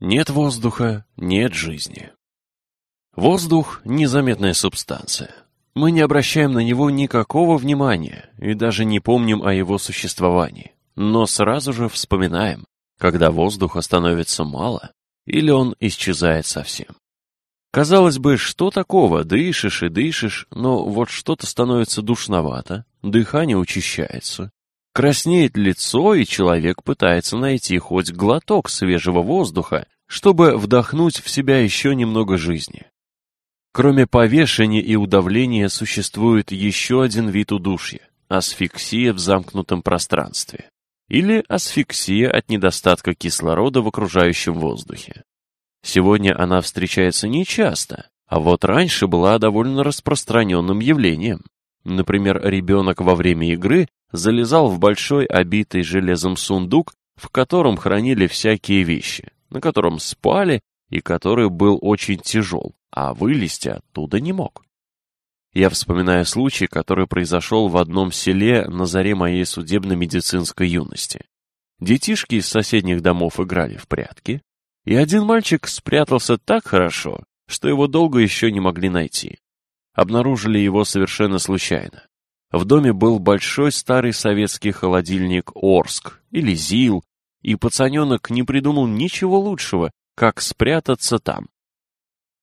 Нет воздуха, нет жизни. Воздух – незаметная субстанция. Мы не обращаем на него никакого внимания и даже не помним о его существовании, но сразу же вспоминаем, когда воздуха становится мало или он исчезает совсем. Казалось бы, что такого, дышишь и дышишь, но вот что-то становится душновато, дыхание учащается, Краснеет лицо, и человек пытается найти хоть глоток свежего воздуха, чтобы вдохнуть в себя еще немного жизни. Кроме повешения и удавления существует еще один вид удушья – асфиксия в замкнутом пространстве или асфиксия от недостатка кислорода в окружающем воздухе. Сегодня она встречается нечасто, а вот раньше была довольно распространенным явлением. Например, ребенок во время игры залезал в большой обитый железом сундук, в котором хранили всякие вещи, на котором спали и который был очень тяжел, а вылезти оттуда не мог. Я вспоминаю случай, который произошел в одном селе на заре моей судебно-медицинской юности. Детишки из соседних домов играли в прятки, и один мальчик спрятался так хорошо, что его долго еще не могли найти. Обнаружили его совершенно случайно. В доме был большой старый советский холодильник Орск или ЗИЛ, и пацаненок не придумал ничего лучшего, как спрятаться там.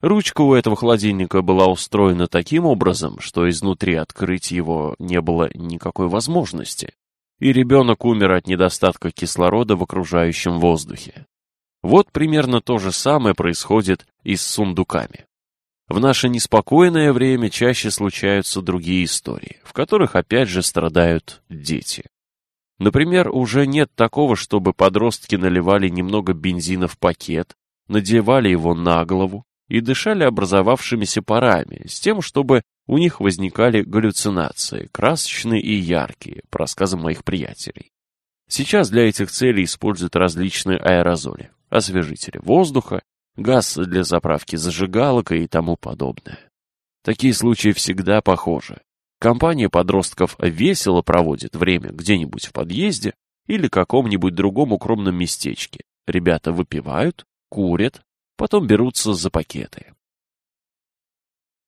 Ручка у этого холодильника была устроена таким образом, что изнутри открыть его не было никакой возможности, и ребенок умер от недостатка кислорода в окружающем воздухе. Вот примерно то же самое происходит и с сундуками. В наше неспокойное время чаще случаются другие истории, в которых опять же страдают дети. Например, уже нет такого, чтобы подростки наливали немного бензина в пакет, надевали его на голову и дышали образовавшимися парами, с тем, чтобы у них возникали галлюцинации, красочные и яркие, по рассказам моих приятелей. Сейчас для этих целей используют различные аэрозоли, освежители воздуха газ для заправки зажигалок и тому подобное. Такие случаи всегда похожи. Компания подростков весело проводит время где-нибудь в подъезде или каком-нибудь другом укромном местечке. Ребята выпивают, курят, потом берутся за пакеты.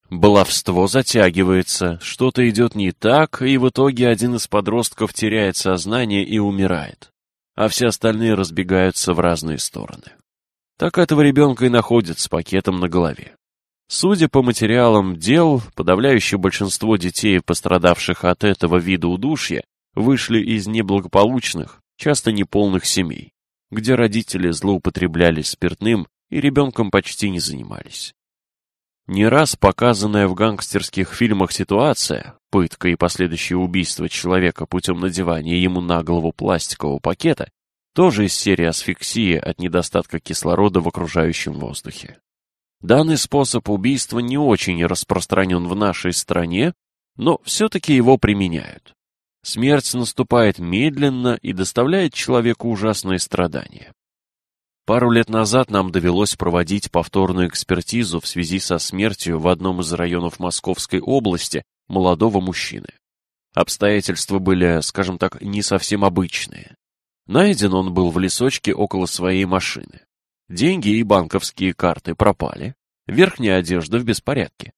Баловство затягивается, что-то идет не так, и в итоге один из подростков теряет сознание и умирает, а все остальные разбегаются в разные стороны так этого ребенка и находят с пакетом на голове. Судя по материалам дел, подавляющее большинство детей, пострадавших от этого вида удушья, вышли из неблагополучных, часто неполных семей, где родители злоупотребляли спиртным и ребенком почти не занимались. Не раз показанная в гангстерских фильмах ситуация, пытка и последующее убийство человека путем надевания ему на голову пластикового пакета, тоже из серии асфиксии от недостатка кислорода в окружающем воздухе. Данный способ убийства не очень распространен в нашей стране, но все-таки его применяют. Смерть наступает медленно и доставляет человеку ужасные страдания. Пару лет назад нам довелось проводить повторную экспертизу в связи со смертью в одном из районов Московской области молодого мужчины. Обстоятельства были, скажем так, не совсем обычные. Найден он был в лесочке около своей машины. Деньги и банковские карты пропали, верхняя одежда в беспорядке.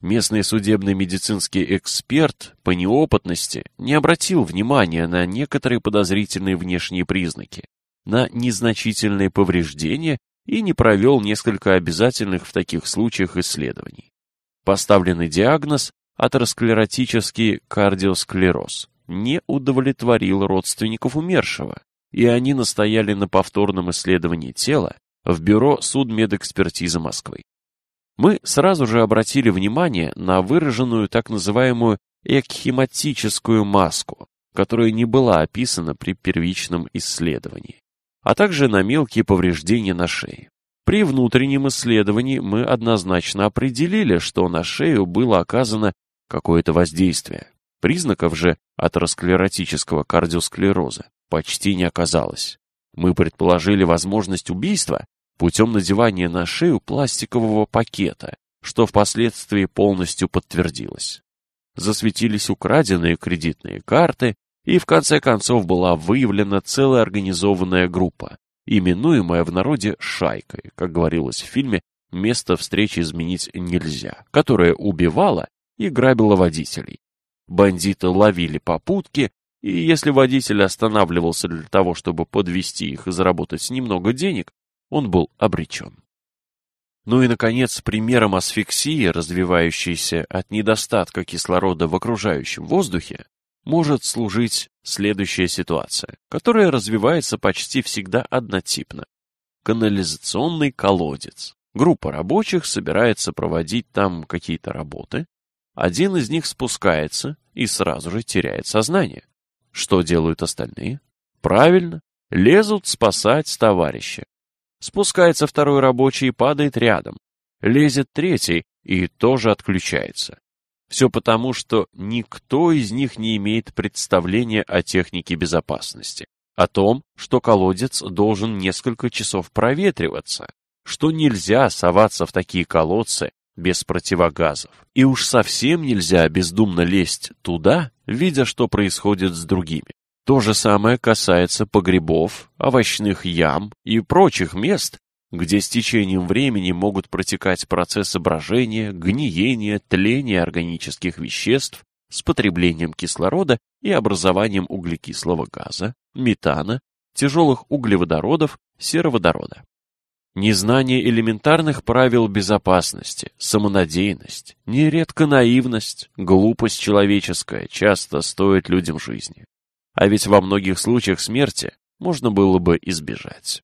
Местный судебный медицинский эксперт по неопытности не обратил внимания на некоторые подозрительные внешние признаки, на незначительные повреждения и не провел несколько обязательных в таких случаях исследований. Поставленный диагноз – атеросклеротический кардиосклероз не удовлетворил родственников умершего, и они настояли на повторном исследовании тела в Бюро судмедэкспертизы Москвы. Мы сразу же обратили внимание на выраженную так называемую экхематическую маску, которая не была описана при первичном исследовании, а также на мелкие повреждения на шее. При внутреннем исследовании мы однозначно определили, что на шею было оказано какое-то воздействие. Признаков же атеросклеротического кардиосклероза почти не оказалось. Мы предположили возможность убийства путем надевания на шею пластикового пакета, что впоследствии полностью подтвердилось. Засветились украденные кредитные карты, и в конце концов была выявлена целая организованная группа, именуемая в народе «шайкой», как говорилось в фильме «Место встречи изменить нельзя», которая убивала и грабила водителей, Бандиты ловили попутки, и если водитель останавливался для того, чтобы подвести их и заработать немного денег, он был обречен. Ну и, наконец, примером асфиксии, развивающейся от недостатка кислорода в окружающем воздухе, может служить следующая ситуация, которая развивается почти всегда однотипно. Канализационный колодец. Группа рабочих собирается проводить там какие-то работы, один из них спускается и сразу же теряет сознание. Что делают остальные? Правильно, лезут спасать товарища. Спускается второй рабочий и падает рядом. Лезет третий и тоже отключается. Все потому, что никто из них не имеет представления о технике безопасности, о том, что колодец должен несколько часов проветриваться, что нельзя соваться в такие колодцы, без противогазов. И уж совсем нельзя бездумно лезть туда, видя, что происходит с другими. То же самое касается погребов, овощных ям и прочих мест, где с течением времени могут протекать процессы брожения, гниения, тления органических веществ с потреблением кислорода и образованием углекислого газа, метана, тяжелых углеводородов, сероводорода. Незнание элементарных правил безопасности, самонадеянность, нередко наивность, глупость человеческая часто стоит людям жизни. А ведь во многих случаях смерти можно было бы избежать.